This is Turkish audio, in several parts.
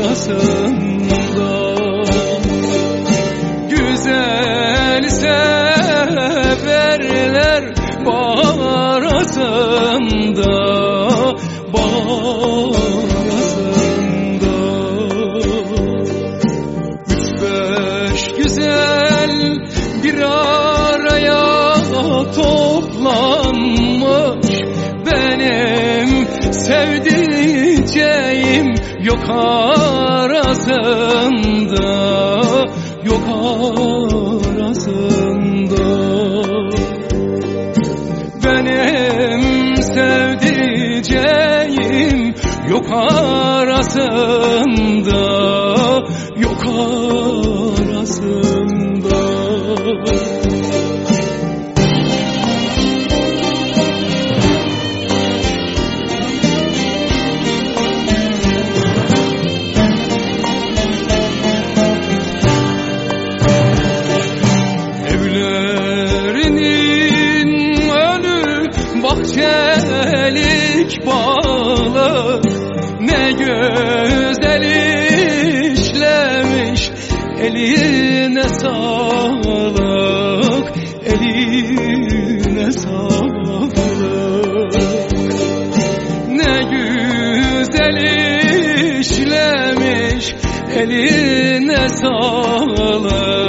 arasında Güzel severler bağ arasında Bağ arasında Üç beş güzel bir araya toplanmış Benim sevdiceğim yok arasında Yok arasında. Benim sevdiceğim yok arasında Yok arasında bahçelik bağlı Ne güzel işlemiş. Eline sağlık Eline sağlık. Ne güzel işlemiş eline sağlık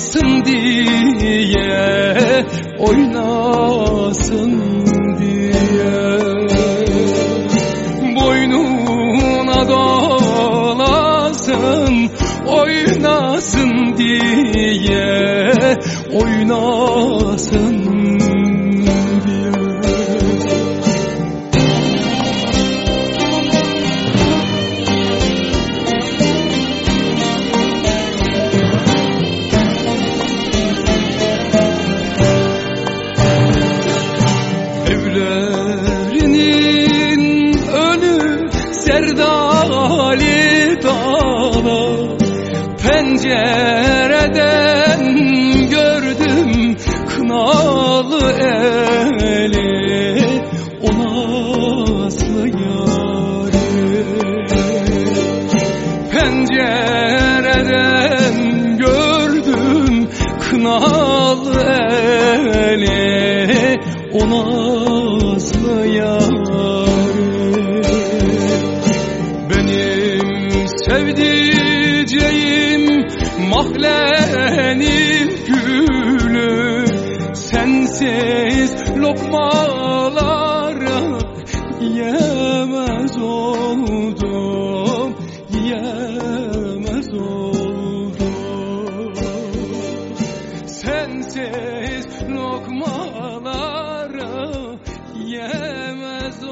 oynasın diye Oynasın diye. Boynuna dolasın oynasın diye Oynasın Pencereden gördüm kınalı eli O yâri Pencereden gördüm kınalı eli O nasıl yâri mahlenin gülü Sensiz lokmaları yemez oldum Yemez oldum. Sensiz lokmaları yemez